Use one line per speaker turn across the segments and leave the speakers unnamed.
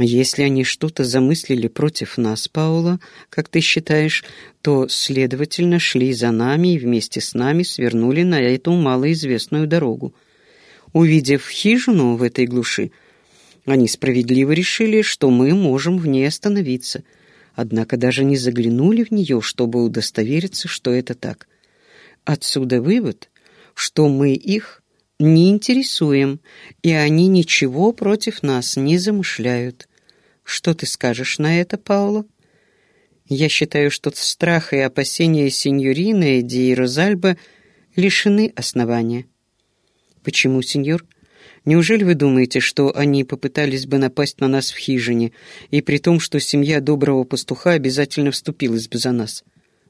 Если они что-то замыслили против нас, Паула, как ты считаешь, то, следовательно, шли за нами и вместе с нами свернули на эту малоизвестную дорогу. Увидев хижину в этой глуши, они справедливо решили, что мы можем в ней остановиться, однако даже не заглянули в нее, чтобы удостовериться, что это так. Отсюда вывод, что мы их не интересуем, и они ничего против нас не замышляют. Что ты скажешь на это, Пауло? Я считаю, что страх и опасения сеньорины Ди Розальба лишены основания. Почему, сеньор? Неужели вы думаете, что они попытались бы напасть на нас в хижине, и при том, что семья доброго пастуха обязательно вступилась бы за нас?»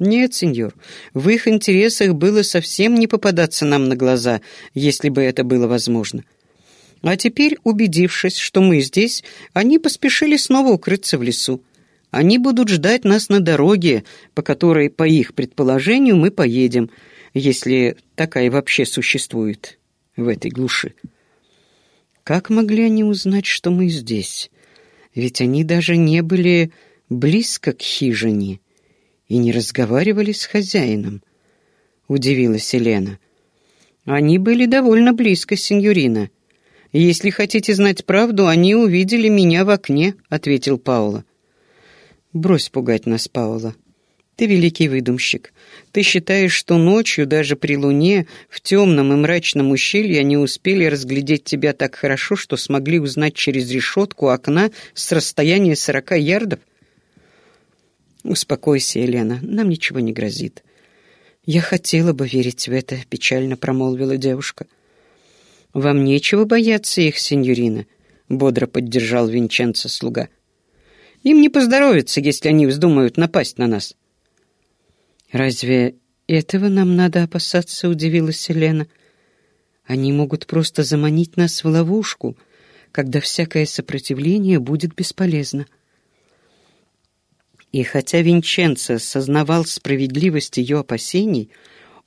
«Нет, сеньор, в их интересах было совсем не попадаться нам на глаза, если бы это было возможно. А теперь, убедившись, что мы здесь, они поспешили снова укрыться в лесу. Они будут ждать нас на дороге, по которой, по их предположению, мы поедем, если такая вообще существует в этой глуши. Как могли они узнать, что мы здесь? Ведь они даже не были близко к хижине» и не разговаривали с хозяином?» — удивилась Елена. «Они были довольно близко, сеньорина. Если хотите знать правду, они увидели меня в окне», — ответил Паула. «Брось пугать нас, Паула. Ты великий выдумщик. Ты считаешь, что ночью, даже при луне, в темном и мрачном ущелье они успели разглядеть тебя так хорошо, что смогли узнать через решетку окна с расстояния сорока ярдов? «Успокойся, Елена, нам ничего не грозит». «Я хотела бы верить в это», — печально промолвила девушка. «Вам нечего бояться их, сеньорина», — бодро поддержал Винченцо слуга. «Им не поздоровится, если они вздумают напасть на нас». «Разве этого нам надо опасаться?» — удивилась Елена. «Они могут просто заманить нас в ловушку, когда всякое сопротивление будет бесполезно». И хотя Винченцо сознавал справедливость ее опасений,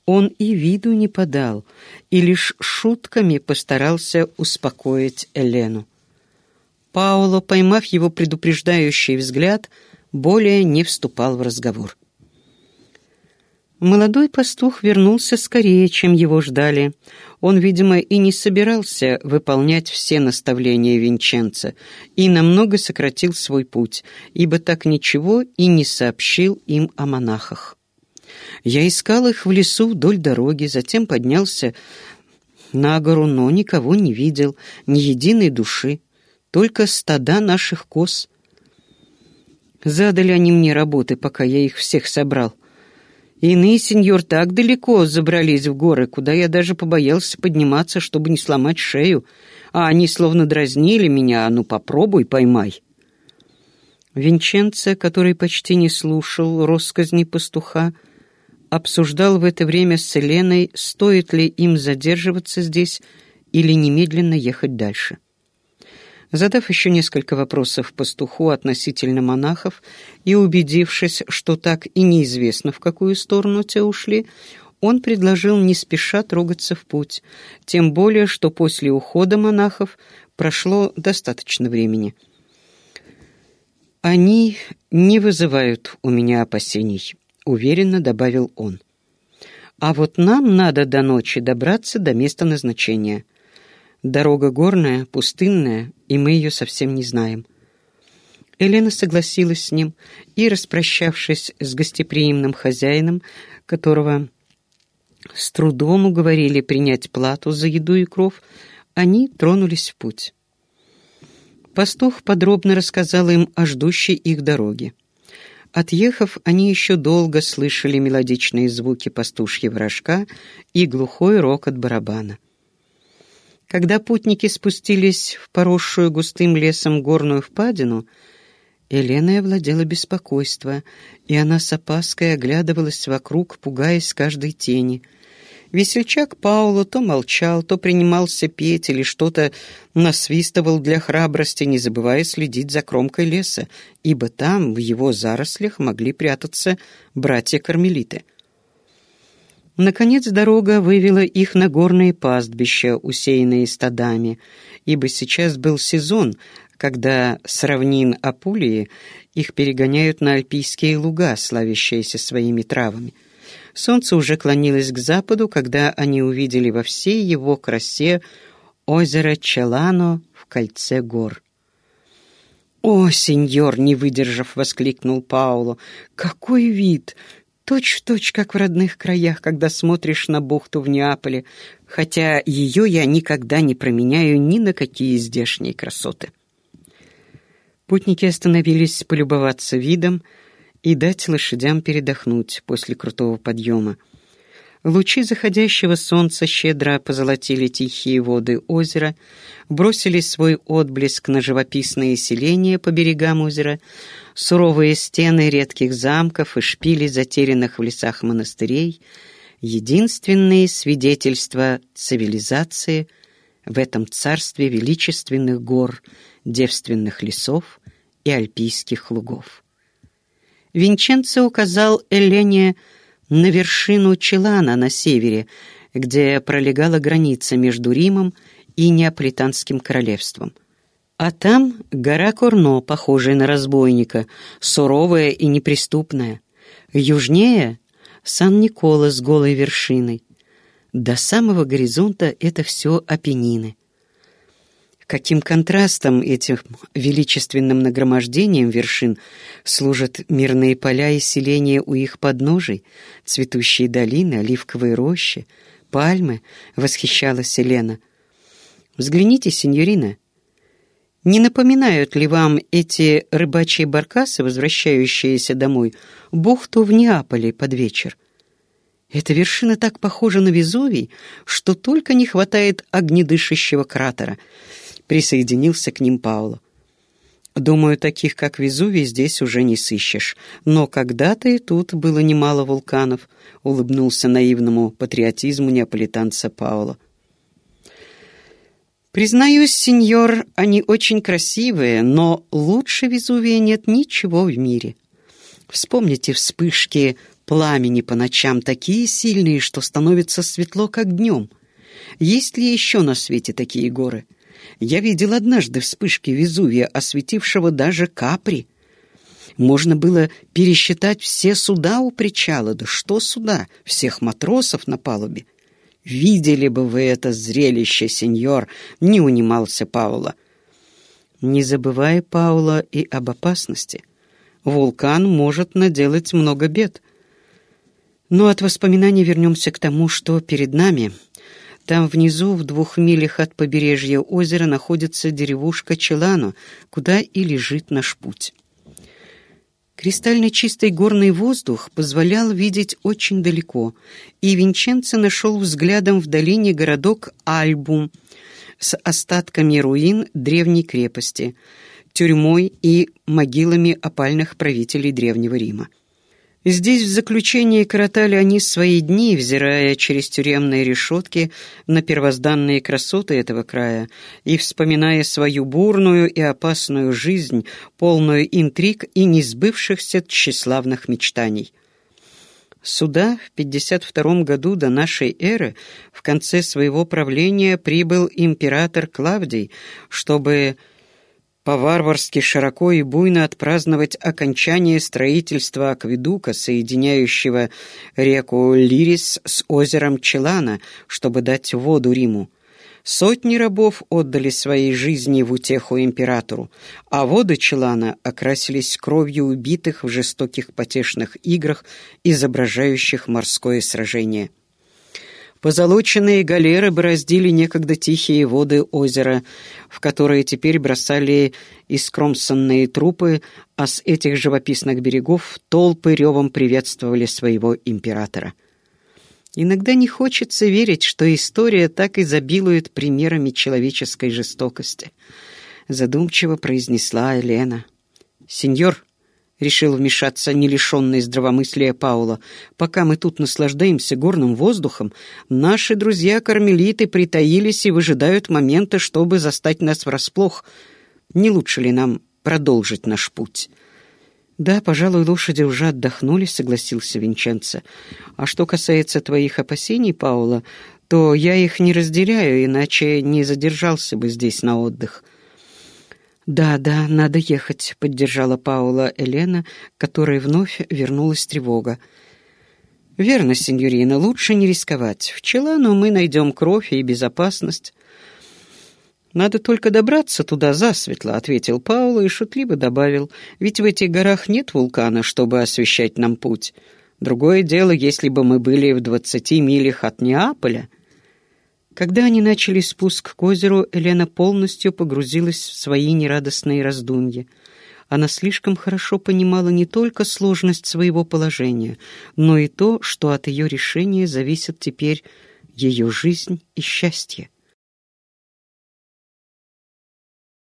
он и виду не подал, и лишь шутками постарался успокоить Элену. Пауло, поймав его предупреждающий взгляд, более не вступал в разговор. Молодой пастух вернулся скорее, чем его ждали. Он, видимо, и не собирался выполнять все наставления Винченца и намного сократил свой путь, ибо так ничего и не сообщил им о монахах. Я искал их в лесу вдоль дороги, затем поднялся на гору, но никого не видел, ни единой души, только стада наших коз. Задали они мне работы, пока я их всех собрал. Иные, сеньор, так далеко забрались в горы, куда я даже побоялся подниматься, чтобы не сломать шею, а они словно дразнили меня, а ну попробуй, поймай. Винченце, который почти не слушал россказни пастуха, обсуждал в это время с Еленой, стоит ли им задерживаться здесь или немедленно ехать дальше. Задав еще несколько вопросов пастуху относительно монахов и убедившись, что так и неизвестно, в какую сторону те ушли, он предложил не спеша трогаться в путь, тем более, что после ухода монахов прошло достаточно времени. «Они не вызывают у меня опасений», — уверенно добавил он. «А вот нам надо до ночи добраться до места назначения». Дорога горная, пустынная, и мы ее совсем не знаем. Елена согласилась с ним, и, распрощавшись с гостеприимным хозяином, которого с трудом уговорили принять плату за еду и кров, они тронулись в путь. Пастух подробно рассказал им о ждущей их дороге. Отъехав, они еще долго слышали мелодичные звуки пастушьего рожка и глухой рокот барабана. Когда путники спустились в поросшую густым лесом горную впадину, Еленой овладело беспокойство, и она с опаской оглядывалась вокруг, пугаясь каждой тени. Весельчак Пауло то молчал, то принимался петь или что-то насвистывал для храбрости, не забывая следить за кромкой леса, ибо там, в его зарослях, могли прятаться братья-кармелиты. Наконец дорога вывела их на горные пастбища, усеянные стадами, ибо сейчас был сезон, когда с равнин Апулии их перегоняют на альпийские луга, славящиеся своими травами. Солнце уже клонилось к западу, когда они увидели во всей его красе озеро Челано в кольце гор. «О, сеньор!» — не выдержав, воскликнул Пауло. «Какой вид! Точь-в-точь, точь, как в родных краях, когда смотришь на бухту в Неаполе, хотя ее я никогда не променяю ни на какие здешние красоты». Путники остановились полюбоваться видом и дать лошадям передохнуть после крутого подъема. Лучи заходящего солнца щедро позолотили тихие воды озера, бросили свой отблеск на живописные селения по берегам озера, суровые стены редких замков и шпили затерянных в лесах монастырей, единственные свидетельства цивилизации в этом царстве величественных гор, девственных лесов и альпийских лугов. Винченцо указал Элене на вершину Челана на севере, где пролегала граница между Римом и Неаполитанским королевством. А там гора Корно, похожая на разбойника, суровая и неприступная. Южнее — Сан-Никола с голой вершиной. До самого горизонта это все Апеннины. Каким контрастом этим величественным нагромождением вершин служат мирные поля и селения у их подножий, цветущие долины, оливковые рощи, пальмы, восхищалась Елена. Взгляните, сеньорина, не напоминают ли вам эти рыбачьи баркасы, возвращающиеся домой, бухту в Неаполе под вечер? Эта вершина так похожа на Везувий, что только не хватает огнедышащего кратера — присоединился к ним Пауло. Думаю, таких, как Везувий, здесь уже не сыщешь. Но когда-то и тут было немало вулканов, улыбнулся наивному патриотизму неаполитанца Пауло. Признаюсь, сеньор, они очень красивые, но лучше Везувия нет ничего в мире. Вспомните вспышки пламени по ночам, такие сильные, что становится светло, как днем. Есть ли еще на свете такие горы? Я видел однажды вспышки Везувия, осветившего даже Капри. Можно было пересчитать все суда у причала. Да что суда? Всех матросов на палубе. «Видели бы вы это зрелище, сеньор!» — не унимался Паула. «Не забывай, Паула, и об опасности. Вулкан может наделать много бед. Но от воспоминаний вернемся к тому, что перед нами — там внизу, в двух милях от побережья озера, находится деревушка Челано, куда и лежит наш путь. Кристально чистый горный воздух позволял видеть очень далеко, и Винченцо нашел взглядом в долине городок Альбум с остатками руин древней крепости, тюрьмой и могилами опальных правителей Древнего Рима. Здесь в заключении коротали они свои дни, взирая через тюремные решетки на первозданные красоты этого края и вспоминая свою бурную и опасную жизнь, полную интриг и несбывшихся тщеславных мечтаний. Сюда в 52 году до нашей эры в конце своего правления прибыл император Клавдий, чтобы по-варварски широко и буйно отпраздновать окончание строительства акведука, соединяющего реку Лирис с озером Челана, чтобы дать воду Риму. Сотни рабов отдали свои жизни в утеху императору, а воды Челана окрасились кровью убитых в жестоких потешных играх, изображающих морское сражение. Позолоченные галеры бороздили некогда тихие воды озера, в которые теперь бросали искромсанные трупы, а с этих живописных берегов толпы ревом приветствовали своего императора. Иногда не хочется верить, что история так изобилует примерами человеческой жестокости, задумчиво произнесла Елена. «Сеньор», решил вмешаться не лишенный здравомыслия Паула. «Пока мы тут наслаждаемся горным воздухом, наши друзья-кармелиты притаились и выжидают момента, чтобы застать нас врасплох. Не лучше ли нам продолжить наш путь?» «Да, пожалуй, лошади уже отдохнули», — согласился Винченцо. «А что касается твоих опасений, Паула, то я их не разделяю, иначе не задержался бы здесь на отдых». «Да, да, надо ехать», — поддержала Паула Елена, которой вновь вернулась тревога. «Верно, сеньорина, лучше не рисковать. В Челану мы найдем кровь и безопасность». «Надо только добраться туда засветло», — ответил Паула и шутливо добавил, «ведь в этих горах нет вулкана, чтобы освещать нам путь. Другое дело, если бы мы были в двадцати милях от Неаполя». Когда они начали спуск к озеру, Елена полностью погрузилась в свои нерадостные раздумья. Она слишком хорошо понимала не только сложность своего положения, но и то, что от ее решения зависит теперь ее жизнь и счастье.